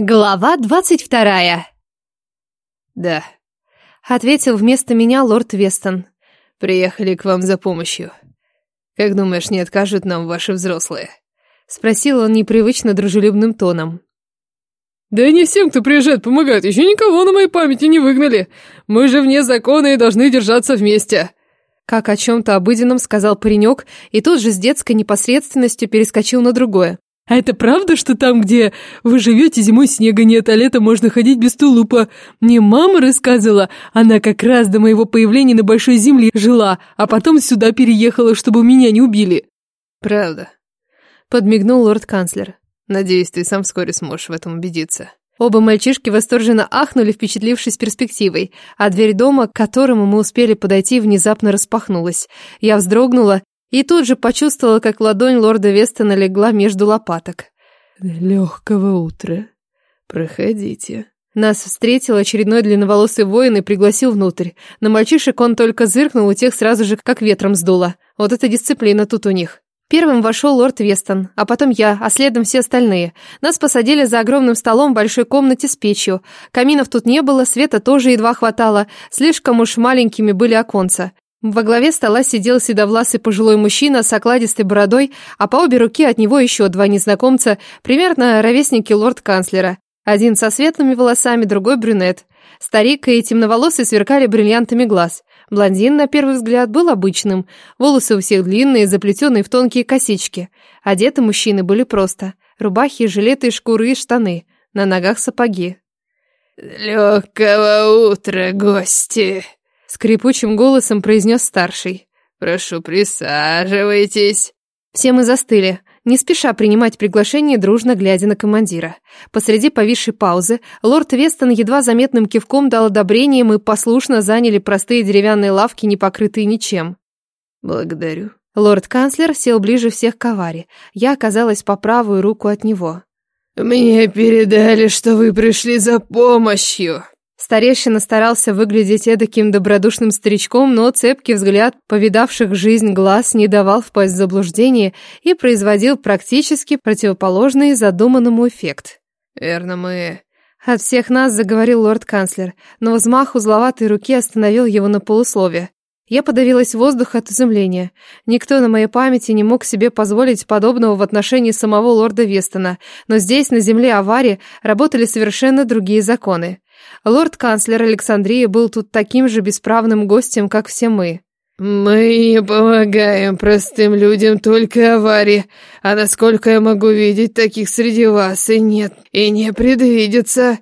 Глава двадцать вторая. Да, Ответил вместо меня лорд Вестон. приехали к вам за помощью. Как думаешь, не откажут нам ваши взрослые? Спросил он непривычно дружелюбным тоном. Да не всем, кто приезжает, помогают. Еще никого на моей памяти не выгнали. Мы же вне закона и должны держаться вместе. Как о чем-то обыденном сказал паренек, и тут же с детской непосредственностью перескочил на другое. А это правда, что там, где вы живете, зимой снега нет, а летом можно ходить без тулупа? Мне мама рассказывала, она как раз до моего появления на Большой Земле жила, а потом сюда переехала, чтобы меня не убили. Правда. Подмигнул лорд-канцлер. Надеюсь, ты сам вскоре сможешь в этом убедиться. Оба мальчишки восторженно ахнули, впечатлившись перспективой, а дверь дома, к которому мы успели подойти, внезапно распахнулась. Я вздрогнула и тут же почувствовала, как ладонь лорда Вестона легла между лопаток. Легкого утра. Проходите. Нас встретил очередной длинноволосый воин и пригласил внутрь. На мальчишек он только зыркнул, у тех сразу же как ветром сдуло. Вот эта дисциплина тут у них. Первым вошел лорд Вестон, а потом я, а следом все остальные. Нас посадили за огромным столом в большой комнате с печью. Каминов тут не было, света тоже едва хватало, слишком уж маленькими были оконца. Во главе стола сидел седовласый пожилой мужчина с окладистой бородой, а по обе руки от него еще два незнакомца, примерно ровесники лорд-канцлера. Один со светлыми волосами, другой брюнет. Старик и темноволосый сверкали бриллиантами глаз. Блондин, на первый взгляд, был обычным. Волосы у всех длинные, заплетенные в тонкие косички. Одеты мужчины были просто. Рубахи, жилеты, шкуры и штаны. На ногах сапоги. «Легкого утра, гости!» Скрипучим голосом произнес старший. «Прошу, присаживайтесь». Все мы застыли, не спеша принимать приглашение, дружно глядя на командира. Посреди повисшей паузы лорд Вестон едва заметным кивком дал одобрение, мы послушно заняли простые деревянные лавки, не покрытые ничем. «Благодарю». Лорд-канцлер сел ближе всех к аваре. Я оказалась по правую руку от него. «Мне передали, что вы пришли за помощью», Старейшина старался выглядеть эдаким добродушным старичком, но цепкий взгляд повидавших жизнь глаз не давал впасть в заблуждение и производил практически противоположный задуманному эффект. «Верно, мы...» От всех нас заговорил лорд-канцлер, но взмах узловатой руки остановил его на полуслове. Я подавилась воздух от изумления. Никто на моей памяти не мог себе позволить подобного в отношении самого лорда Вестона, но здесь, на земле Авари, работали совершенно другие законы. Лорд-канцлер Александрии был тут таким же бесправным гостем, как все мы. «Мы помогаем простым людям только аварии, а насколько я могу видеть, таких среди вас и нет, и не предвидится».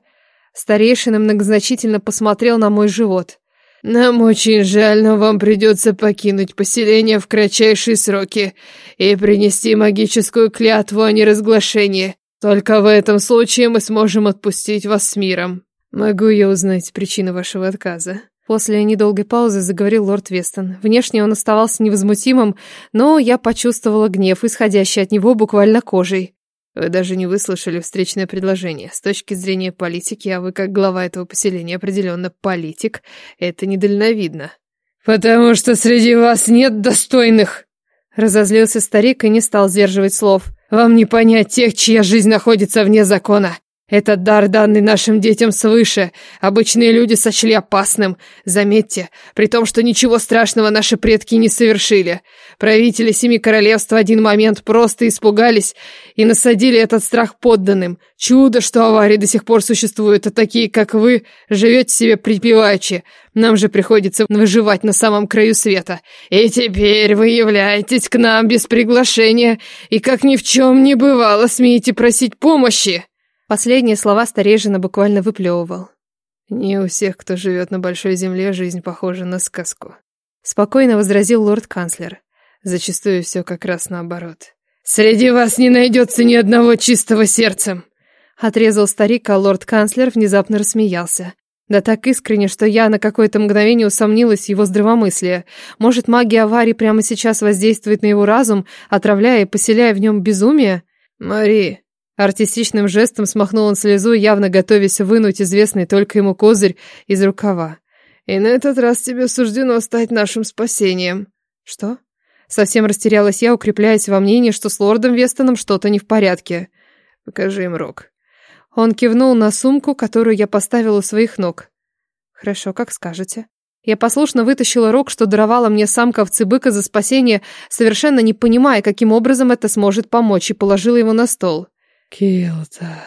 Старейшина многозначительно посмотрел на мой живот. «Нам очень жаль, но вам придется покинуть поселение в кратчайшие сроки и принести магическую клятву о неразглашении. Только в этом случае мы сможем отпустить вас с миром». «Могу я узнать причину вашего отказа?» После недолгой паузы заговорил лорд Вестон. Внешне он оставался невозмутимым, но я почувствовала гнев, исходящий от него буквально кожей. Вы даже не выслушали встречное предложение. С точки зрения политики, а вы как глава этого поселения определенно политик, это недальновидно. «Потому что среди вас нет достойных!» Разозлился старик и не стал сдерживать слов. «Вам не понять тех, чья жизнь находится вне закона. Этот дар, данный нашим детям свыше, обычные люди сочли опасным. Заметьте, при том, что ничего страшного наши предки не совершили. Правители Семи Королевств в один момент просто испугались и насадили этот страх подданным. Чудо, что аварии до сих пор существуют, а такие, как вы, живете себе припеваючи. Нам же приходится выживать на самом краю света. И теперь вы являетесь к нам без приглашения и, как ни в чем не бывало, смеете просить помощи. Последние слова старейшина буквально выплевывал. «Не у всех, кто живет на большой земле, жизнь похожа на сказку», — спокойно возразил лорд-канцлер. «Зачастую все как раз наоборот. Среди вас не найдется ни одного чистого сердцем!» Отрезал старик, а лорд-канцлер внезапно рассмеялся. Да так искренне, что я на какое-то мгновение усомнилась в его здравомыслие. Может, магия аварии прямо сейчас воздействует на его разум, отравляя и поселяя в нем безумие? «Мари, Артистичным жестом смахнул он слезу, явно готовясь вынуть известный только ему козырь из рукава. «И на этот раз тебе суждено стать нашим спасением». «Что?» Совсем растерялась я, укрепляясь во мнении, что с лордом Вестоном что-то не в порядке. «Покажи им рог». Он кивнул на сумку, которую я поставила у своих ног. Хорошо, как скажете. Я послушно вытащила рог, что даровала мне самка овцы-быка за спасение, совершенно не понимая, каким образом это сможет помочь, и положила его на стол. «Килта...»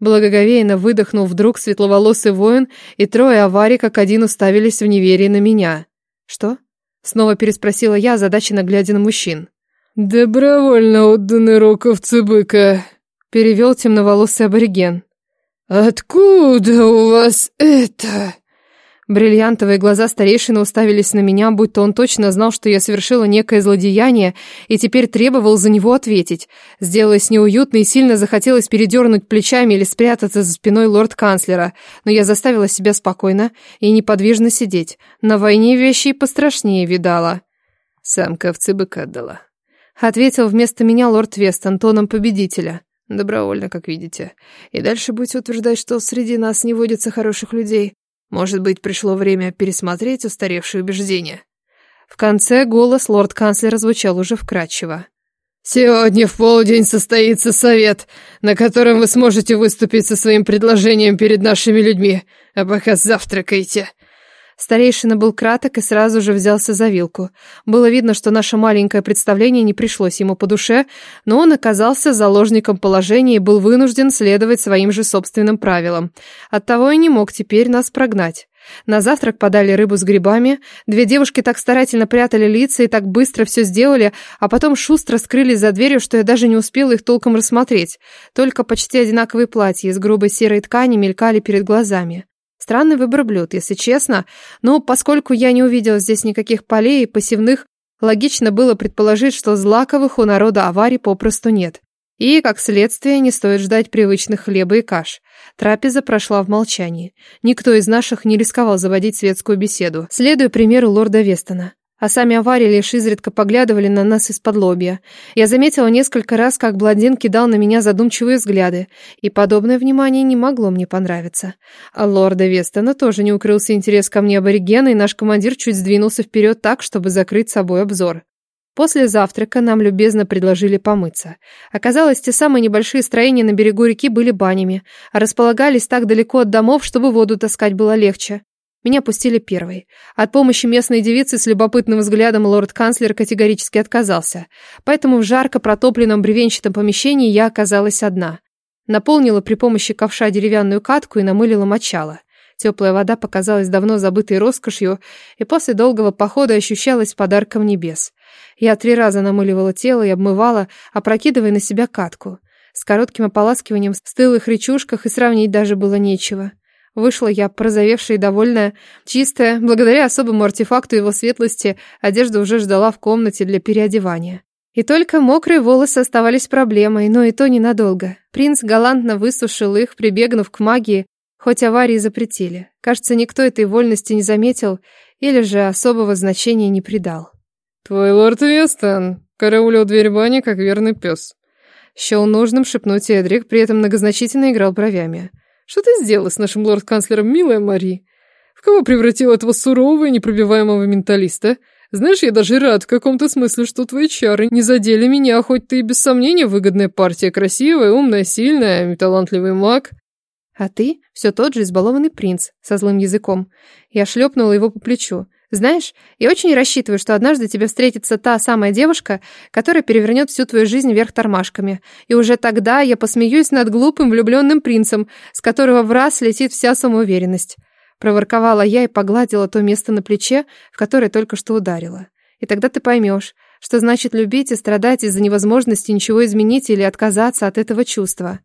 Благоговейно выдохнул вдруг светловолосый воин, и трое аварий как один уставились в неверии на меня. «Что?» Снова переспросила я, озадаченно глядя на мужчин. «Добровольно отданный рог овцы-быка», — перевел темноволосый абориген. «Откуда у вас это?» Бриллиантовые глаза старейшины уставились на меня, будто он точно знал, что я совершила некое злодеяние, и теперь требовал за него ответить. Сделалось неуютно и сильно захотелось передернуть плечами или спрятаться за спиной лорд-канцлера, но я заставила себя спокойно и неподвижно сидеть. На войне вещи и пострашнее видала. Самка овцы быка отдала. Ответил вместо меня лорд Вестон тоном победителя. Добровольно, как видите. И дальше будете утверждать, что среди нас не водится хороших людей. Может быть, пришло время пересмотреть устаревшие убеждения? В конце голос лорд-канцлера звучал уже вкрадчиво. «Сегодня в полдень состоится совет, на котором вы сможете выступить со своим предложением перед нашими людьми, а пока завтракайте». Старейшина был краток и сразу же взялся за вилку. Было видно, что наше маленькое представление не пришлось ему по душе, но он оказался заложником положения и был вынужден следовать своим же собственным правилам. Оттого и не мог теперь нас прогнать. На завтрак подали рыбу с грибами. Две девушки так старательно прятали лица и так быстро все сделали, а потом шустро скрылись за дверью, что я даже не успела их толком рассмотреть. Только почти одинаковые платья из грубой серой ткани мелькали перед глазами. Странный выбор блюд, если честно, но поскольку я не увидела здесь никаких полей и посевных, логично было предположить, что злаковых у народа аварий попросту нет. И, как следствие, не стоит ждать привычных хлеба и каш. Трапеза прошла в молчании. Никто из наших не рисковал заводить светскую беседу, следуя примеру лорда Вестона а сами аварии лишь изредка поглядывали на нас из-под лобья. Я заметила несколько раз, как блондин кидал на меня задумчивые взгляды, и подобное внимание не могло мне понравиться. А лорда Вестона тоже не укрылся интерес ко мне аборигена, и наш командир чуть сдвинулся вперед так, чтобы закрыть собой обзор. После завтрака нам любезно предложили помыться. Оказалось, те самые небольшие строения на берегу реки были банями, а располагались так далеко от домов, чтобы воду таскать было легче. Меня пустили первой. От помощи местной девицы с любопытным взглядом лорд-канцлер категорически отказался. Поэтому в жарко протопленном бревенчатом помещении я оказалась одна. Наполнила при помощи ковша деревянную катку и намылила мочало. Теплая вода показалась давно забытой роскошью, и после долгого похода ощущалась подарком небес. Я три раза намыливала тело и обмывала, опрокидывая на себя катку. С коротким ополаскиванием в стылых речушках и сравнить даже было нечего. Вышла я, прозовевшая и довольная, чистая, благодаря особому артефакту его светлости, одежда уже ждала в комнате для переодевания. И только мокрые волосы оставались проблемой, но и то ненадолго. Принц галантно высушил их, прибегнув к магии, хоть аварии запретили. Кажется, никто этой вольности не заметил или же особого значения не придал. «Твой лорд Вестон караулил дверь бани, как верный пес», Счел нужным шепнуть Эдрик, при этом многозначительно играл бровями. Что ты сделала с нашим лорд-канцлером, милая Мари? В кого превратила этого сурового и непробиваемого менталиста? Знаешь, я даже рад в каком-то смысле, что твои чары не задели меня, хоть ты и без сомнения выгодная партия, красивая, умная, сильная, талантливый маг. А ты все тот же избалованный принц со злым языком. Я шлепнула его по плечу. Знаешь, я очень рассчитываю, что однажды тебе встретится та самая девушка, которая перевернет всю твою жизнь вверх тормашками. И уже тогда я посмеюсь над глупым влюбленным принцем, с которого в раз летит вся самоуверенность. Проворковала я и погладила то место на плече, в которое только что ударила. И тогда ты поймешь, что значит любить и страдать из-за невозможности ничего изменить или отказаться от этого чувства.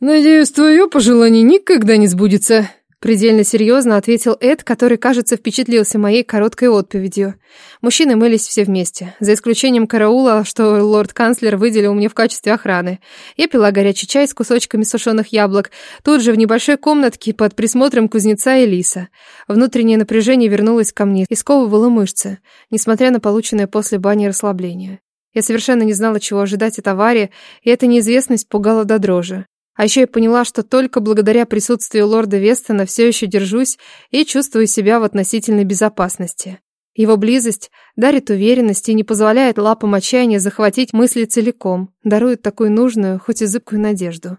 «Надеюсь, твое пожелание никогда не сбудется», Предельно серьезно ответил Эд, который, кажется, впечатлился моей короткой отповедью. Мужчины мылись все вместе, за исключением караула, что лорд-канцлер выделил мне в качестве охраны. Я пила горячий чай с кусочками сушеных яблок, тут же в небольшой комнатке под присмотром кузнеца и лиса. Внутреннее напряжение вернулось ко мне и сковывало мышцы, несмотря на полученное после бани расслабление. Я совершенно не знала, чего ожидать от аварии, и эта неизвестность пугала до дрожи. А еще я поняла, что только благодаря присутствию лорда Вестона все еще держусь и чувствую себя в относительной безопасности. Его близость дарит уверенность и не позволяет лапам отчаяния захватить мысли целиком, дарует такую нужную, хоть и зыбкую надежду.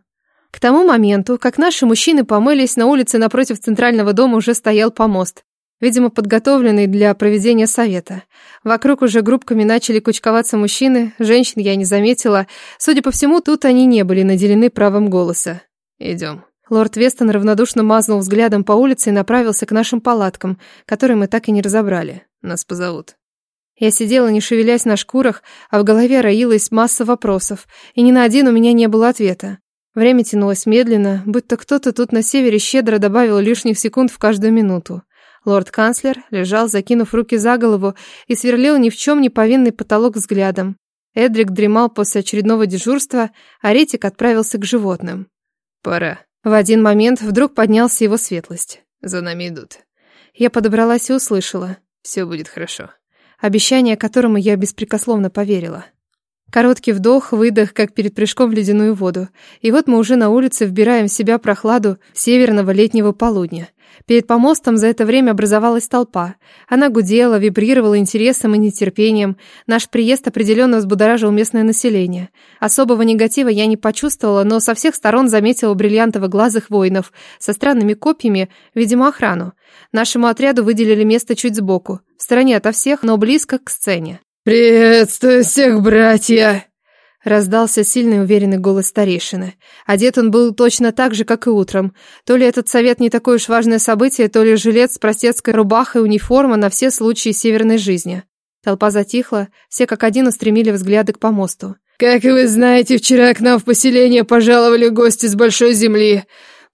К тому моменту, как наши мужчины помылись, на улице напротив центрального дома уже стоял помост, видимо, подготовленный для проведения совета. Вокруг уже группками начали кучковаться мужчины, женщин я не заметила. Судя по всему, тут они не были наделены правом голоса. «Идем». Лорд Вестон равнодушно мазнул взглядом по улице и направился к нашим палаткам, которые мы так и не разобрали. «Нас позовут». Я сидела, не шевелясь на шкурах, а в голове роилась масса вопросов, и ни на один у меня не было ответа. Время тянулось медленно, будто кто-то тут на севере щедро добавил лишних секунд в каждую минуту. Лорд-канцлер лежал, закинув руки за голову, и сверлил ни в чем не повинный потолок взглядом. Эдрик дремал после очередного дежурства, а Ретик отправился к животным. «Пора». В один момент вдруг поднялся его светлость. «За нами идут». Я подобралась и услышала. «Все будет хорошо» обещание которому я беспрекословно поверила. Короткий вдох, выдох, как перед прыжком в ледяную воду. И вот мы уже на улице вбираем в себя прохладу северного летнего полудня. Перед помостом за это время образовалась толпа. Она гудела, вибрировала интересом и нетерпением. Наш приезд определенно взбудоражил местное население. Особого негатива я не почувствовала, но со всех сторон заметила бриллиантово-глазых воинов со странными копьями, видимо, охрану. Нашему отряду выделили место чуть сбоку, в стороне ото всех, но близко к сцене. «Приветствую всех, братья!» Раздался сильный уверенный голос старейшины. Одет он был точно так же, как и утром. То ли этот совет не такое уж важное событие, то ли жилет с простецкой рубахой униформа на все случаи северной жизни. Толпа затихла, все как один устремили взгляды к помосту. «Как вы знаете, вчера к нам в поселение пожаловали гости с большой земли.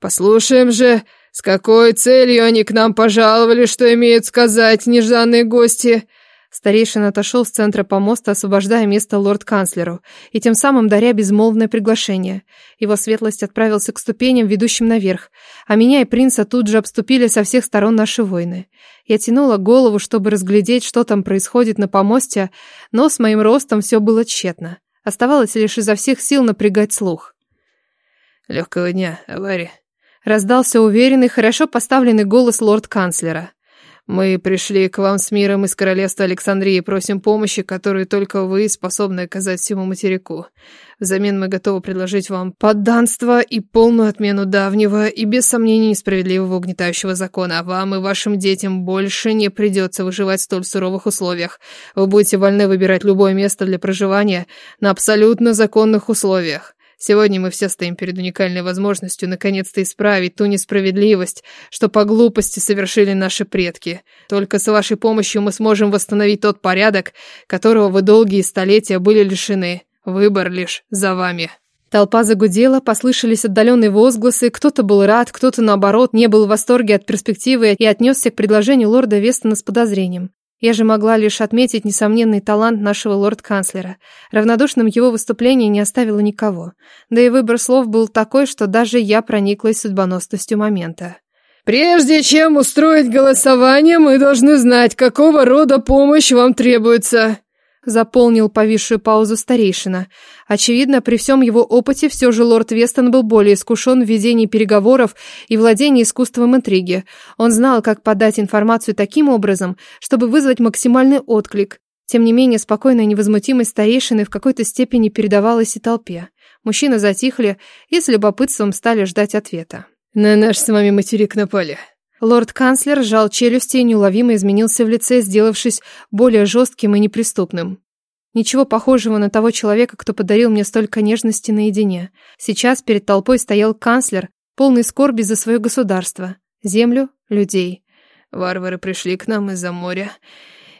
Послушаем же, с какой целью они к нам пожаловали, что имеют сказать нежданные гости?» Старейшина отошел с центра помоста, освобождая место лорд-канцлеру, и тем самым даря безмолвное приглашение. Его светлость отправился к ступеням, ведущим наверх, а меня и принца тут же обступили со всех сторон наши воины. Я тянула голову, чтобы разглядеть, что там происходит на помосте, но с моим ростом все было тщетно. Оставалось лишь изо всех сил напрягать слух. «Легкого дня, авария», — раздался уверенный, хорошо поставленный голос лорд-канцлера. Мы пришли к вам с миром из королевства Александрии и просим помощи, которую только вы способны оказать всему материку. Взамен мы готовы предложить вам подданство и полную отмену давнего и без сомнений несправедливого угнетающего закона. А вам и вашим детям больше не придется выживать в столь суровых условиях. Вы будете вольны выбирать любое место для проживания на абсолютно законных условиях. Сегодня мы все стоим перед уникальной возможностью наконец-то исправить ту несправедливость, что по глупости совершили наши предки. Только с вашей помощью мы сможем восстановить тот порядок, которого вы долгие столетия были лишены. Выбор лишь за вами. Толпа загудела, послышались отдаленные возгласы, кто-то был рад, кто-то, наоборот, не был в восторге от перспективы и отнесся к предложению лорда Вестона с подозрением. Я же могла лишь отметить несомненный талант нашего лорд-канцлера. Равнодушным его выступление не оставило никого. Да и выбор слов был такой, что даже я прониклась судьбоносностью момента. «Прежде чем устроить голосование, мы должны знать, какого рода помощь вам требуется», Заполнил повисшую паузу старейшина. Очевидно, при всем его опыте все же лорд Вестон был более искушен в ведении переговоров и владении искусством интриги. Он знал, как подать информацию таким образом, чтобы вызвать максимальный отклик. Тем не менее, спокойная невозмутимость старейшины в какой-то степени передавалась и толпе. Мужчины затихли и с любопытством стали ждать ответа. «На наш с вами материк напали», Лорд-канцлер сжал челюсти и неуловимо изменился в лице, сделавшись более жестким и неприступным. Ничего похожего на того человека, кто подарил мне столько нежности наедине. Сейчас перед толпой стоял канцлер, полный скорби за свое государство, землю, людей. Варвары пришли к нам из-за моря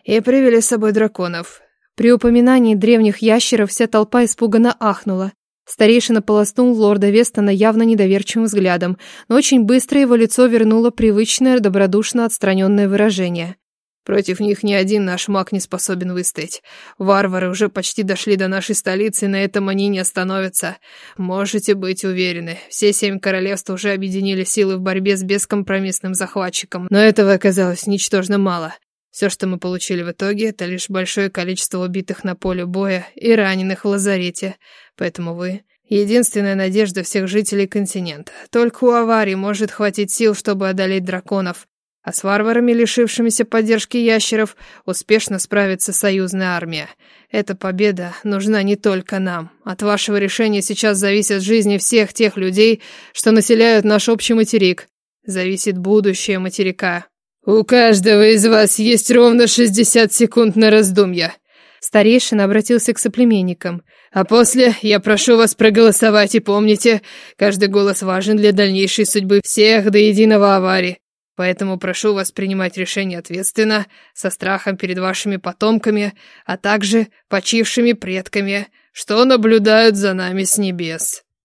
и привели с собой драконов. При упоминании древних ящеров вся толпа испуганно ахнула. Старейшина полоснул лорда Вестона явно недоверчивым взглядом, но очень быстро его лицо вернуло привычное, добродушно отстраненное выражение. Против них ни один наш маг не способен выстоять. Варвары уже почти дошли до нашей столицы, и на этом они не остановятся. Можете быть уверены, все семь королевств уже объединили силы в борьбе с бескомпромиссным захватчиком, но этого оказалось ничтожно мало. Все, что мы получили в итоге, это лишь большое количество убитых на поле боя и раненых в лазарете. Поэтому вы — единственная надежда всех жителей континента. Только у аварии может хватить сил, чтобы одолеть драконов. А с варварами, лишившимися поддержки ящеров, успешно справится союзная армия. Эта победа нужна не только нам. От вашего решения сейчас зависят жизни всех тех людей, что населяют наш общий материк. Зависит будущее материка. У каждого из вас есть ровно 60 секунд на раздумья. Старейшина обратился к соплеменникам. А после я прошу вас проголосовать и помните, каждый голос важен для дальнейшей судьбы всех до единого аварии. Поэтому прошу вас принимать решения ответственно, со страхом перед вашими потомками, а также почившими предками, что наблюдают за нами с небес.